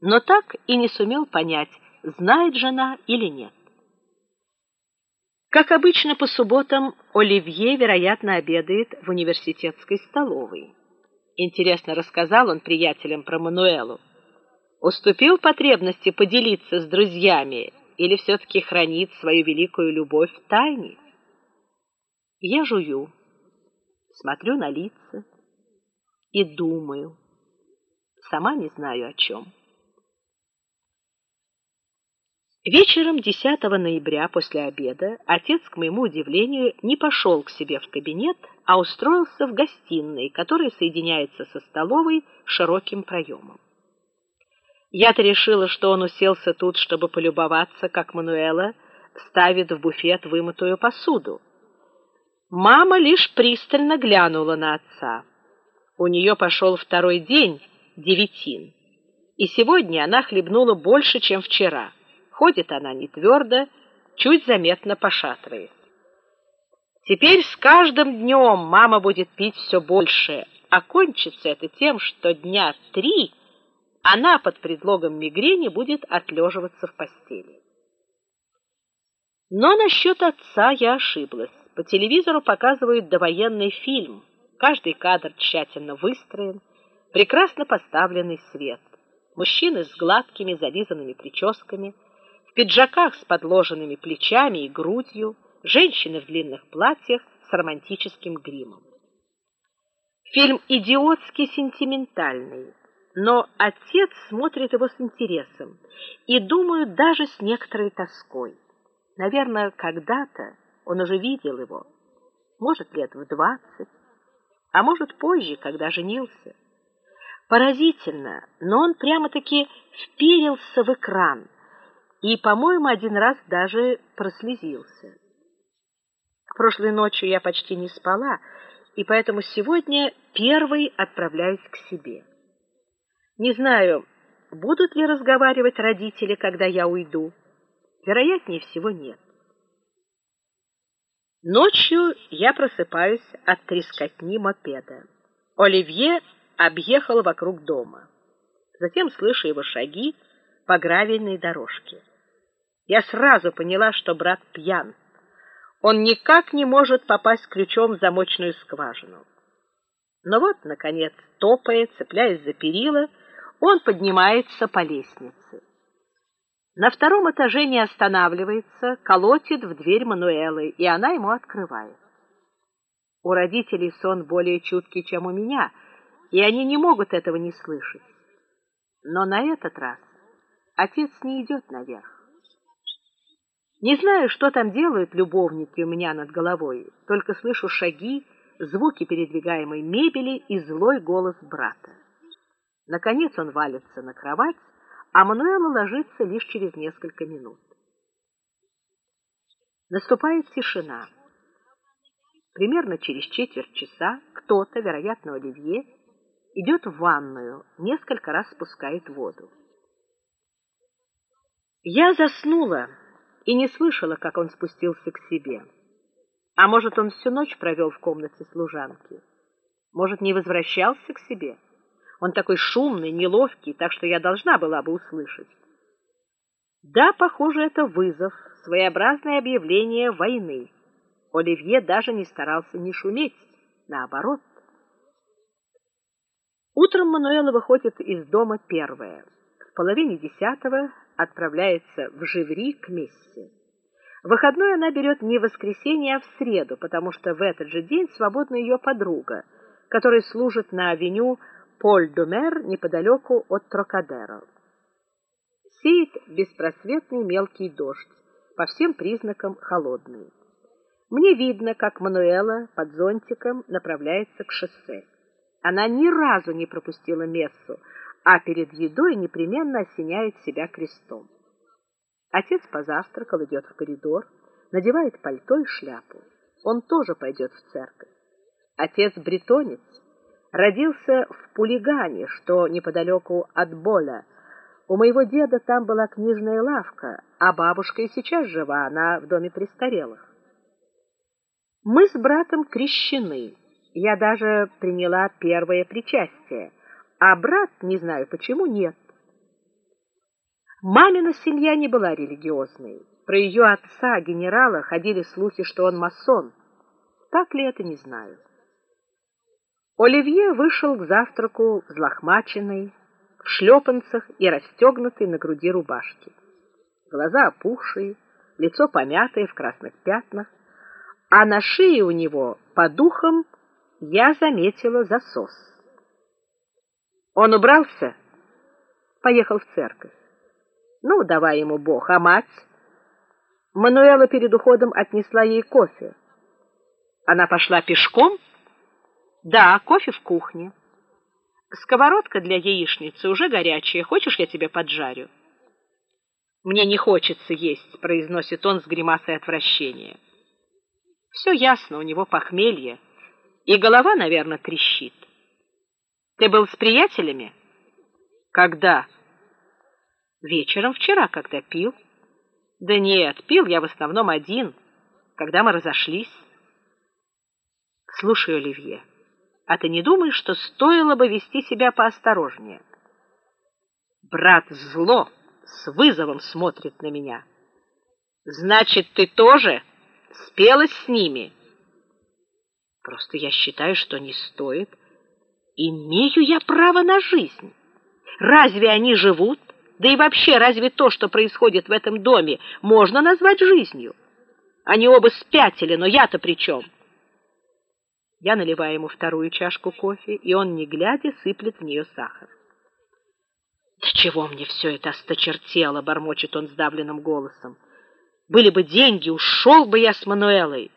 но так и не сумел понять, знает жена или нет. Как обычно по субботам, Оливье, вероятно, обедает в университетской столовой. Интересно рассказал он приятелям про Мануэлу. Уступил потребности поделиться с друзьями или все таки хранит свою великую любовь в тайне? Я жую, смотрю на лица и думаю. Сама не знаю о чем. Вечером 10 ноября после обеда отец, к моему удивлению, не пошел к себе в кабинет, а устроился в гостиной, которая соединяется со столовой широким проемом. Я-то решила, что он уселся тут, чтобы полюбоваться, как Мануэла ставит в буфет вымытую посуду. Мама лишь пристально глянула на отца. У нее пошел второй день девятин, и сегодня она хлебнула больше, чем вчера. Ходит она не твердо, чуть заметно пошатываясь. Теперь с каждым днем мама будет пить все больше, а кончится это тем, что дня три она под предлогом мигрени будет отлеживаться в постели. Но насчет отца я ошиблась. По телевизору показывают довоенный фильм. Каждый кадр тщательно выстроен, прекрасно поставленный свет. Мужчины с гладкими зализанными прическами, пиджаках с подложенными плечами и грудью, женщины в длинных платьях с романтическим гримом. Фильм идиотски сентиментальный, но отец смотрит его с интересом и, думаю, даже с некоторой тоской. Наверное, когда-то он уже видел его, может, лет в двадцать, а может, позже, когда женился. Поразительно, но он прямо-таки вперился в экран и, по-моему, один раз даже прослезился. Прошлой ночью я почти не спала, и поэтому сегодня первый отправляюсь к себе. Не знаю, будут ли разговаривать родители, когда я уйду. Вероятнее всего, нет. Ночью я просыпаюсь от трескотни мопеда. Оливье объехал вокруг дома. Затем слышу его шаги по гравийной дорожке. Я сразу поняла, что брат пьян. Он никак не может попасть ключом в замочную скважину. Но вот, наконец, топая, цепляясь за перила, он поднимается по лестнице. На втором этаже не останавливается, колотит в дверь Мануэлы, и она ему открывает. У родителей сон более чуткий, чем у меня, и они не могут этого не слышать. Но на этот раз отец не идет наверх. Не знаю, что там делают любовники у меня над головой, только слышу шаги, звуки передвигаемой мебели и злой голос брата. Наконец он валится на кровать, а Мануэла ложится лишь через несколько минут. Наступает тишина. Примерно через четверть часа кто-то, вероятно, Оливье, идет в ванную, несколько раз спускает воду. Я заснула и не слышала, как он спустился к себе. А может, он всю ночь провел в комнате служанки? Может, не возвращался к себе? Он такой шумный, неловкий, так что я должна была бы услышать. Да, похоже, это вызов, своеобразное объявление войны. Оливье даже не старался не шуметь, наоборот. Утром Мануэла выходит из дома первая. В половине десятого отправляется в Живри к мессе. Выходной она берет не в воскресенье, а в среду, потому что в этот же день свободна ее подруга, которая служит на авеню Поль-Думер неподалеку от Трокадеро. Сеет беспросветный мелкий дождь, по всем признакам холодный. Мне видно, как Мануэла под зонтиком направляется к шоссе. Она ни разу не пропустила мессу, а перед едой непременно осеняет себя крестом. Отец позавтракал, идет в коридор, надевает пальто и шляпу. Он тоже пойдет в церковь. Отец бретонец, родился в Пулигане, что неподалеку от Боля. У моего деда там была книжная лавка, а бабушка и сейчас жива, она в доме престарелых. Мы с братом крещены. Я даже приняла первое причастие а брат, не знаю почему, нет. Мамина семья не была религиозной. Про ее отца, генерала, ходили слухи, что он масон. Так ли это, не знаю. Оливье вышел к завтраку взлохмаченный, в шлепанцах и расстегнутой на груди рубашке. Глаза опухшие, лицо помятое в красных пятнах, а на шее у него по духам я заметила засос. Он убрался, поехал в церковь. Ну, давай ему Бог, а мать? Мануэла перед уходом отнесла ей кофе. Она пошла пешком? Да, кофе в кухне. Сковородка для яичницы уже горячая. Хочешь, я тебе поджарю? Мне не хочется есть, произносит он с гримасой отвращения. Все ясно, у него похмелье, и голова, наверное, трещит. Ты был с приятелями? Когда? Вечером вчера, когда пил. Да нет, пил я в основном один, когда мы разошлись. Слушай, Оливье, а ты не думаешь, что стоило бы вести себя поосторожнее? Брат зло с вызовом смотрит на меня. Значит, ты тоже спелась с ними? Просто я считаю, что не стоит Имею я право на жизнь. Разве они живут? Да и вообще, разве то, что происходит в этом доме, можно назвать жизнью? Они оба спятили, но я-то при чем? Я наливаю ему вторую чашку кофе, и он, не глядя, сыплет в нее сахар. «Да чего мне все это осточертело?» — бормочет он сдавленным голосом. «Были бы деньги, ушел бы я с Мануэлой.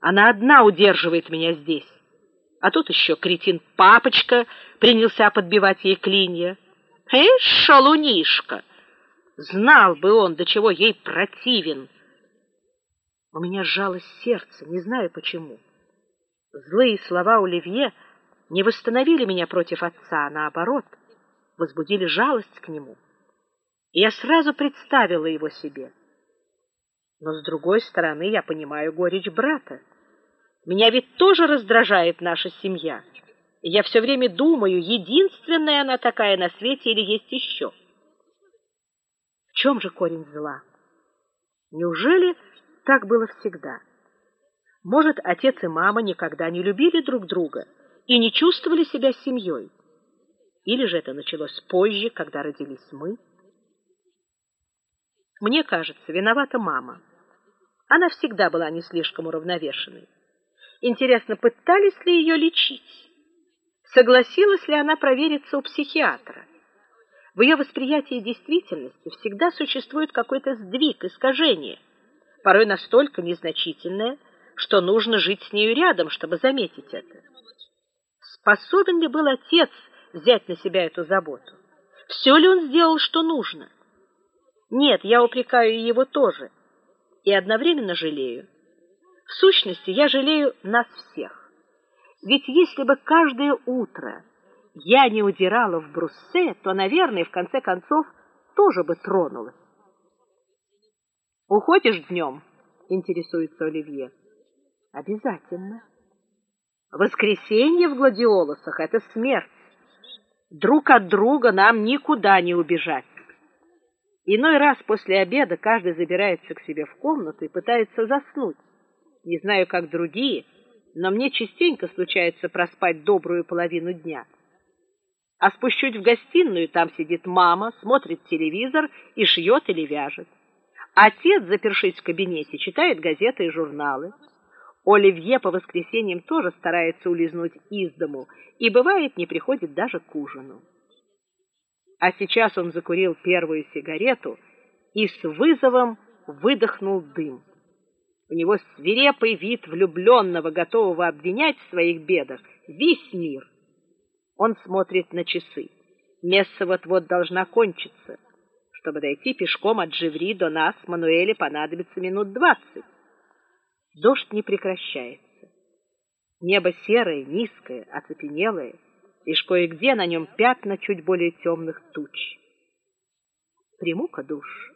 Она одна удерживает меня здесь. А тут еще кретин папочка принялся подбивать ей клинья. Эй, шалунишка! Знал бы он, до чего ей противен. У меня сжалось сердце, не знаю почему. Злые слова Оливье не восстановили меня против отца, а наоборот, возбудили жалость к нему. И я сразу представила его себе. Но с другой стороны, я понимаю горечь брата. Меня ведь тоже раздражает наша семья. Я все время думаю, единственная она такая на свете или есть еще. В чем же корень зла? Неужели так было всегда? Может, отец и мама никогда не любили друг друга и не чувствовали себя семьей? Или же это началось позже, когда родились мы? Мне кажется, виновата мама. Она всегда была не слишком уравновешенной. Интересно, пытались ли ее лечить? Согласилась ли она провериться у психиатра? В ее восприятии действительности всегда существует какой-то сдвиг, искажение, порой настолько незначительное, что нужно жить с нею рядом, чтобы заметить это. Способен ли был отец взять на себя эту заботу? Все ли он сделал, что нужно? Нет, я упрекаю его тоже и одновременно жалею. В сущности, я жалею нас всех. Ведь если бы каждое утро я не удирала в Бруссе, то, наверное, в конце концов тоже бы тронулась. Уходишь днем? интересуется Оливье. Обязательно. Воскресенье в гладиолусах это смерть. Друг от друга нам никуда не убежать. Иной раз после обеда каждый забирается к себе в комнату и пытается заснуть. Не знаю, как другие, но мне частенько случается проспать добрую половину дня. А спущусь в гостиную, там сидит мама, смотрит телевизор и шьет или вяжет. Отец, запершись в кабинете, читает газеты и журналы. Оливье по воскресеньям тоже старается улизнуть из дому и бывает не приходит даже к ужину. А сейчас он закурил первую сигарету и с вызовом выдохнул дым. У него свирепый вид влюбленного, готового обвинять в своих бедах весь мир. Он смотрит на часы. Месса вот-вот должна кончиться. Чтобы дойти пешком от Живри до нас, Мануэле понадобится минут двадцать. Дождь не прекращается. Небо серое, низкое, оцепенелое лишь кое-где на нем пятна чуть более темных туч. Приму-ка душ.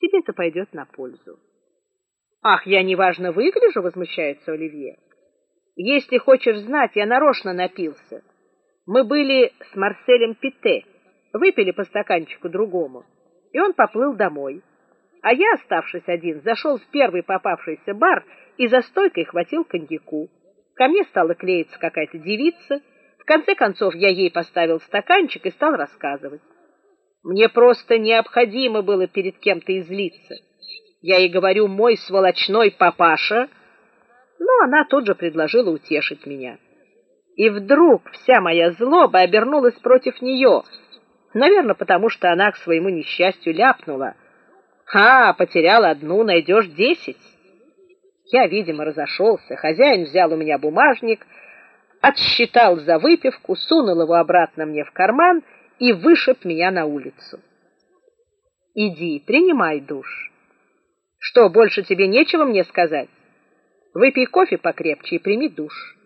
Тебе это пойдет на пользу. Ах, я неважно выгляжу, возмущается Оливье. Если хочешь знать, я нарочно напился. Мы были с Марселем Пите, выпили по стаканчику другому, и он поплыл домой. А я, оставшись один, зашел в первый попавшийся бар и за стойкой хватил коньяку. Ко мне стала клеиться какая-то девица, в конце концов я ей поставил стаканчик и стал рассказывать. Мне просто необходимо было перед кем-то излиться. Я ей говорю: "Мой сволочной папаша". Но она тут же предложила утешить меня. И вдруг вся моя злоба обернулась против нее, наверное, потому что она к своему несчастью ляпнула: "Ха, потерял одну, найдешь десять". Я, видимо, разошелся. Хозяин взял у меня бумажник, отсчитал за выпивку, сунул его обратно мне в карман и вышиб меня на улицу. Иди, принимай душ. Что, больше тебе нечего мне сказать? Выпей кофе покрепче и прими душ.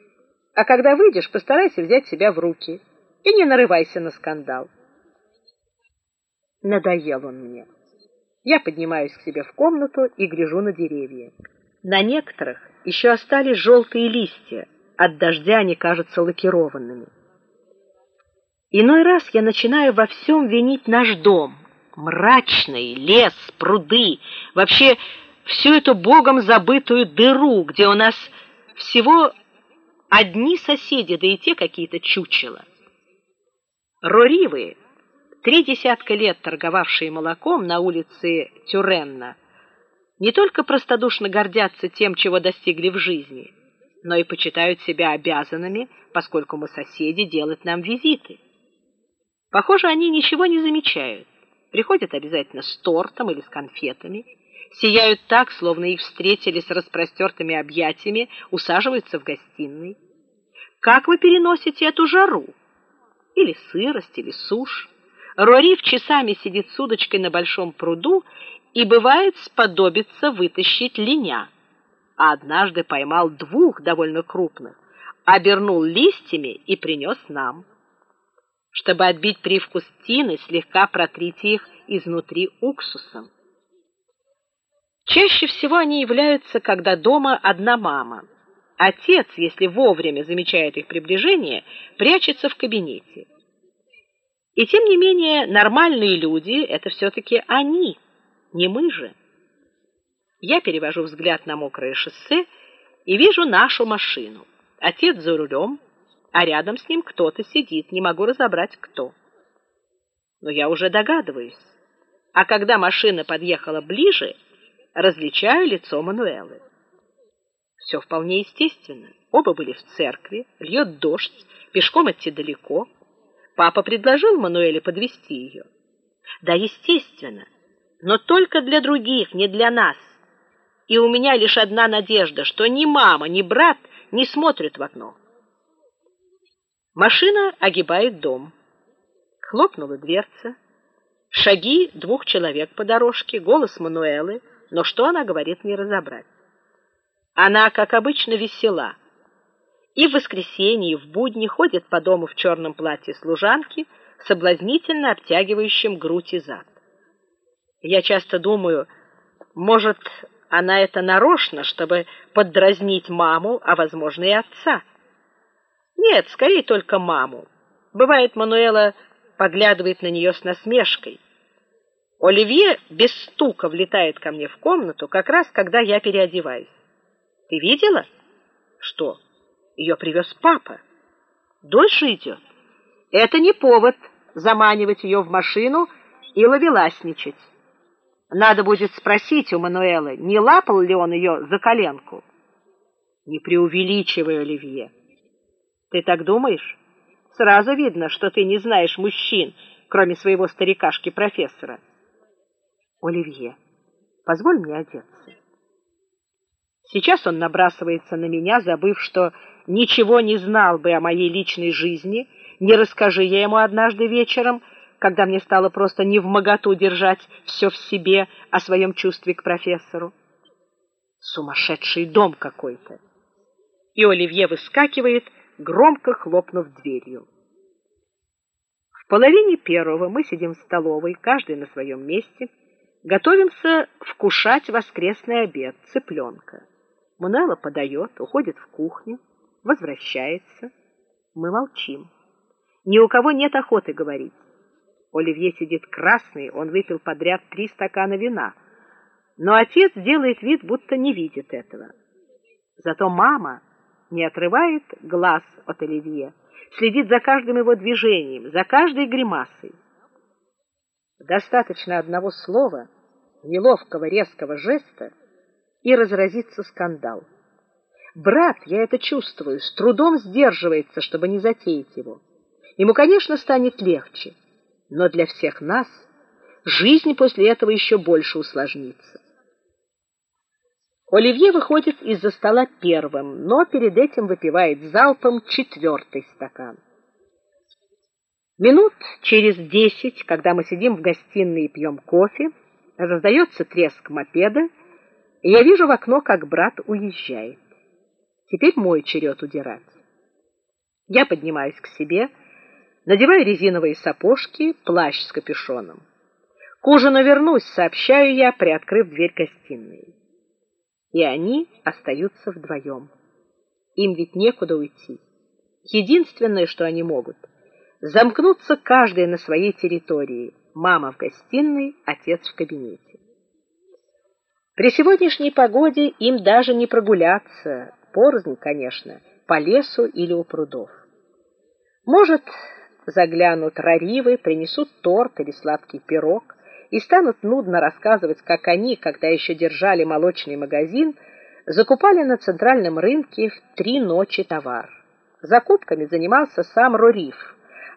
А когда выйдешь, постарайся взять себя в руки и не нарывайся на скандал. Надоел он мне. Я поднимаюсь к себе в комнату и гляжу на деревья. На некоторых еще остались желтые листья от дождя они кажутся лакированными. Иной раз я начинаю во всем винить наш дом, мрачный лес, пруды, вообще всю эту богом забытую дыру, где у нас всего одни соседи, да и те какие-то чучела. Роривы, три десятка лет торговавшие молоком на улице Тюренна, не только простодушно гордятся тем, чего достигли в жизни, но и почитают себя обязанными, поскольку мы соседи, делать нам визиты. Похоже, они ничего не замечают. Приходят обязательно с тортом или с конфетами, сияют так, словно их встретили с распростертыми объятиями, усаживаются в гостиной. Как вы переносите эту жару? Или сырость, или сушь? Рориф часами сидит с удочкой на большом пруду и бывает сподобится вытащить линя. А однажды поймал двух довольно крупных, обернул листьями и принес нам. Чтобы отбить привкус тины, слегка протрите их изнутри уксусом. Чаще всего они являются, когда дома одна мама. Отец, если вовремя замечает их приближение, прячется в кабинете. И тем не менее, нормальные люди это все таки они, не мы же. Я перевожу взгляд на мокрое шоссе и вижу нашу машину. Отец за рулем, а рядом с ним кто-то сидит, не могу разобрать кто. Но я уже догадываюсь. А когда машина подъехала ближе, различаю лицо Мануэлы. Все вполне естественно. Оба были в церкви, льет дождь, пешком идти далеко. Папа предложил Мануэле подвести ее. Да, естественно, но только для других, не для нас. И у меня лишь одна надежда, что ни мама, ни брат не смотрят в окно. Машина огибает дом. Хлопнула дверца. Шаги двух человек по дорожке, голос Мануэлы, но что она говорит, не разобрать. Она, как обычно, весела. И в воскресенье, и в будни ходит по дому в черном платье служанки, соблазнительно обтягивающим грудь и зад. Я часто думаю, может, она это нарочно, чтобы поддразнить маму, а возможно и отца. Нет, скорее только маму. Бывает, Мануэла поглядывает на нее с насмешкой. Оливье без стука влетает ко мне в комнату, как раз когда я переодеваюсь. Ты видела? Что? Ее привез папа. Дольше идет. Это не повод заманивать ее в машину и ловеласничать. Надо будет спросить у Мануэлы, не лапал ли он ее за коленку. Не преувеличивай, Оливье. Ты так думаешь? Сразу видно, что ты не знаешь мужчин, кроме своего старикашки-профессора. Оливье, позволь мне одеться. Сейчас он набрасывается на меня, забыв, что ничего не знал бы о моей личной жизни, не расскажи я ему однажды вечером, когда мне стало просто не в моготу держать все в себе о своем чувстве к профессору. Сумасшедший дом какой-то. И Оливье выскакивает, громко хлопнув дверью. В половине первого мы сидим в столовой, каждый на своем месте, готовимся вкушать воскресный обед цыпленка. Мануэла подает, уходит в кухню, возвращается. Мы молчим. Ни у кого нет охоты говорить. Оливье сидит красный, он выпил подряд три стакана вина. Но отец делает вид, будто не видит этого. Зато мама не отрывает глаз от Оливье, следит за каждым его движением, за каждой гримасой. Достаточно одного слова, неловкого резкого жеста, и разразится скандал. Брат, я это чувствую, с трудом сдерживается, чтобы не затеять его. Ему, конечно, станет легче но для всех нас жизнь после этого еще больше усложнится. Оливье выходит из-за стола первым, но перед этим выпивает залпом четвертый стакан. Минут через десять, когда мы сидим в гостиной и пьем кофе, раздается треск мопеда, и я вижу в окно, как брат уезжает. Теперь мой черед удирать. Я поднимаюсь к себе, Надеваю резиновые сапожки, плащ с капюшоном. К ужину вернусь, сообщаю я, приоткрыв дверь гостиной. И они остаются вдвоем. Им ведь некуда уйти. Единственное, что они могут замкнуться каждый на своей территории. Мама в гостиной, отец в кабинете. При сегодняшней погоде им даже не прогуляться, порознь, конечно, по лесу или у прудов. Может, заглянут раривы, принесут торт или сладкий пирог и станут нудно рассказывать, как они, когда еще держали молочный магазин, закупали на центральном рынке в три ночи товар. Закупками занимался сам Рориф,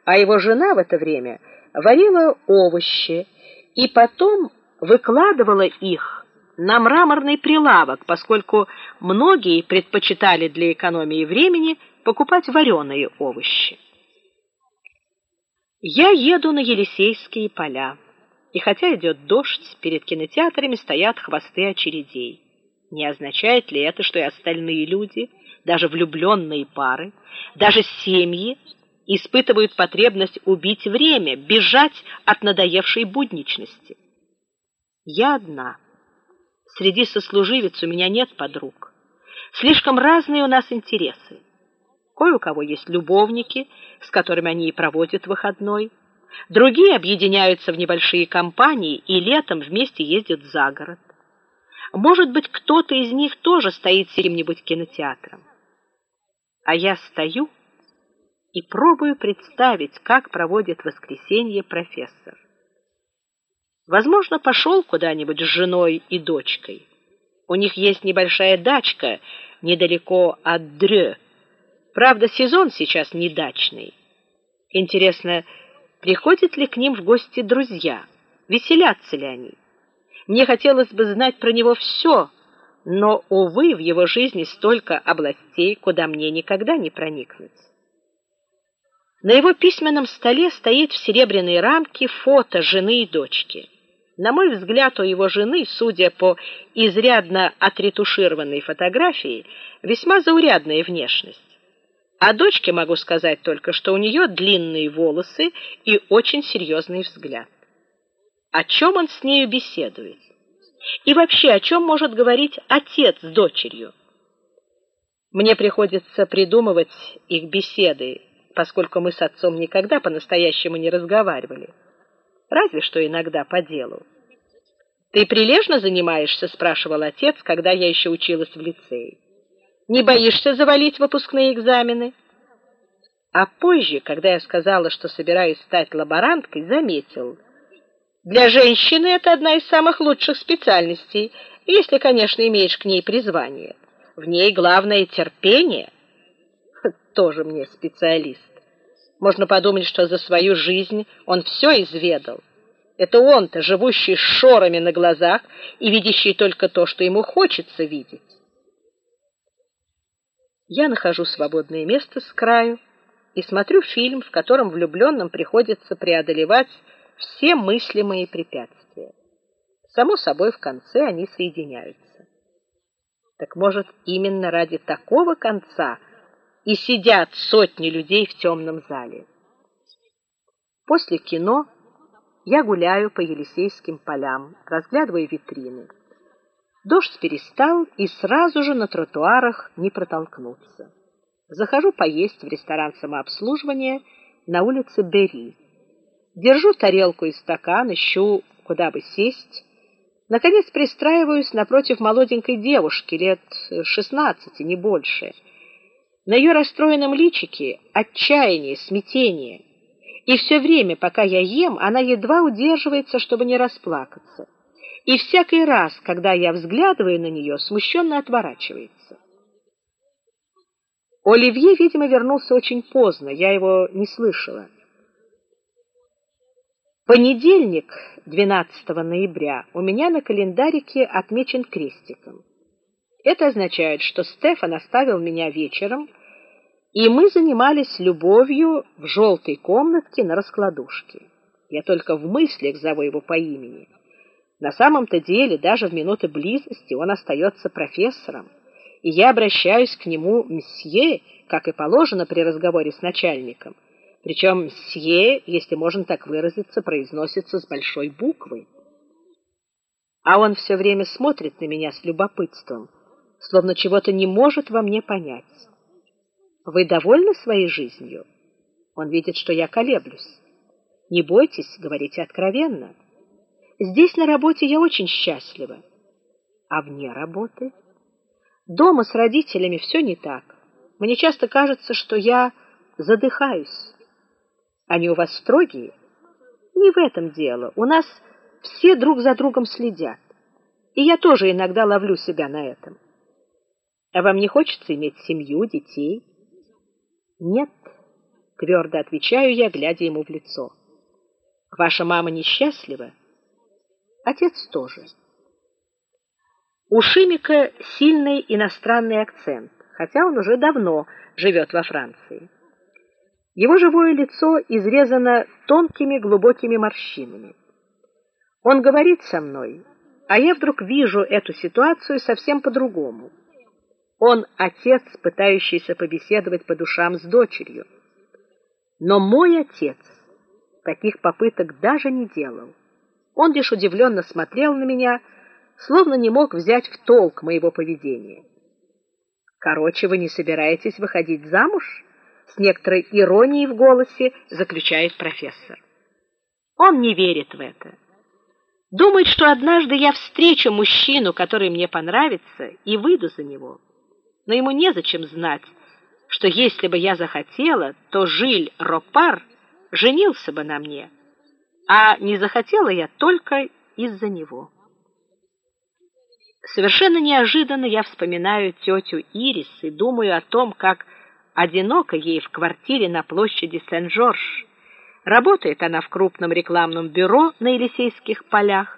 а его жена в это время варила овощи и потом выкладывала их на мраморный прилавок, поскольку многие предпочитали для экономии времени покупать вареные овощи. Я еду на Елисейские поля. И хотя идет дождь, перед кинотеатрами стоят хвосты очередей. Не означает ли это, что и остальные люди, даже влюбленные пары, даже семьи испытывают потребность убить время, бежать от надоевшей будничности? Я одна. Среди сослуживец у меня нет подруг. Слишком разные у нас интересы. Кое у кого есть любовники, с которыми они и проводят выходной. Другие объединяются в небольшие компании и летом вместе ездят за город. Может быть, кто-то из них тоже стоит с каким-нибудь кинотеатром. А я стою и пробую представить, как проводит воскресенье профессор. Возможно, пошел куда-нибудь с женой и дочкой. У них есть небольшая дачка недалеко от Дрё. Правда, сезон сейчас не дачный. Интересно, приходят ли к ним в гости друзья? Веселятся ли они? Мне хотелось бы знать про него все, но увы, в его жизни столько областей, куда мне никогда не проникнуть. На его письменном столе стоит в серебряной рамке фото жены и дочки. На мой взгляд, у его жены, судя по изрядно отретушированной фотографии, весьма заурядная внешность. О дочке могу сказать только, что у нее длинные волосы и очень серьезный взгляд. О чем он с нею беседует? И вообще, о чем может говорить отец с дочерью? Мне приходится придумывать их беседы, поскольку мы с отцом никогда по-настоящему не разговаривали разве что иногда по делу. Ты прилежно занимаешься, спрашивал отец, когда я еще училась в лицее. Не боишься завалить выпускные экзамены? А позже, когда я сказала, что собираюсь стать лаборанткой, заметил: для женщины это одна из самых лучших специальностей, если, конечно, имеешь к ней призвание. В ней главное терпение. Тоже мне специалист. Можно подумать, что за свою жизнь он все изведал. Это он-то, живущий с шорами на глазах и видящий только то, что ему хочется видеть. Я нахожу свободное место с краю и смотрю фильм, в котором влюбленным приходится преодолевать все мыслимые препятствия. Само собой, в конце они соединяются. Так может, именно ради такого конца – и сидят сотни людей в темном зале. После кино я гуляю по Елисейским полям, разглядываю витрины. Дождь перестал, и сразу же на тротуарах не протолкнуться. Захожу поесть в ресторан самообслуживания на улице Бери. Держу тарелку и стакан, ищу, куда бы сесть. Наконец пристраиваюсь напротив молоденькой девушки лет шестнадцати, не больше. На ее расстроенном личике отчаяние, смятение. И все время, пока я ем, она едва удерживается, чтобы не расплакаться. И всякий раз, когда я взглядываю на нее, смущенно отворачивается. Оливье, видимо, вернулся очень поздно, я его не слышала. Понедельник, 12 ноября, у меня на календарике отмечен крестиком. Это означает, что Стефан оставил меня вечером, и мы занимались любовью в желтой комнатке на раскладушке. Я только в мыслях зову его по имени. На самом-то деле, даже в минуты близости он остается профессором, и я обращаюсь к нему мсье, как и положено при разговоре с начальником. Причем мсье, если можно так выразиться, произносится с большой буквы. А он все время смотрит на меня с любопытством словно чего-то не может во мне понять. Вы довольны своей жизнью? Он видит, что я колеблюсь. Не бойтесь, говорите откровенно. Здесь на работе я очень счастлива. А вне работы? Дома с родителями все не так. Мне часто кажется, что я задыхаюсь. Они у вас строгие? Не в этом дело. У нас все друг за другом следят. И я тоже иногда ловлю себя на этом. А вам не хочется иметь семью, детей? Нет, твердо отвечаю я, глядя ему в лицо. Ваша мама несчастлива? Отец тоже. У Шимика сильный иностранный акцент. хотя он уже давно живет во Франции. Его живое лицо изрезано тонкими глубокими морщинами. Он говорит со мной, а я вдруг вижу эту ситуацию совсем по-другому. Он отец, пытающийся побеседовать по душам с дочерью. Но мой отец таких попыток даже не делал. Он лишь удивленно смотрел на меня, словно не мог взять в толк моего поведения. Короче, вы не собираетесь выходить замуж? с некоторой иронией в голосе заключает профессор. Он не верит в это. Думает, что однажды я встречу мужчину, который мне понравится, и выйду за него. Но ему незачем знать, что если бы я захотела, то Жиль Ропар женился бы на мне, а не захотела я только из-за него. Совершенно неожиданно я вспоминаю тетю Ирис и думаю о том, как одиноко ей в квартире на площади Сен-Жорж. Работает она в крупном рекламном бюро на Елисейских полях.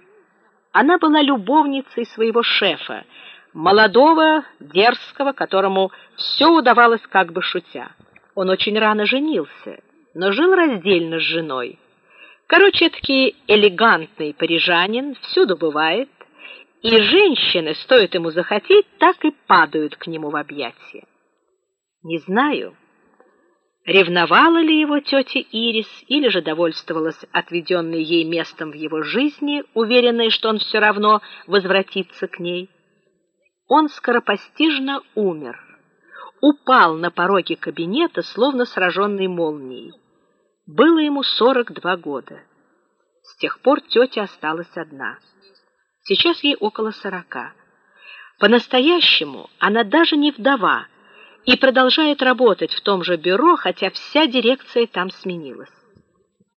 Она была любовницей своего шефа, молодого, дерзкого, которому все удавалось как бы шутя. Он очень рано женился, но жил раздельно с женой. Короче, таки элегантный парижанин всюду бывает, и женщины, стоит ему захотеть, так и падают к нему в объятия. Не знаю, ревновала ли его тетя Ирис или же довольствовалась отведенной ей местом в его жизни, уверенная, что он все равно возвратится к ней. Он скоропостижно умер. Упал на пороге кабинета, словно сраженный молнией. Было ему 42 года. С тех пор тетя осталась одна. Сейчас ей около сорока. По-настоящему она даже не вдова и продолжает работать в том же бюро, хотя вся дирекция там сменилась.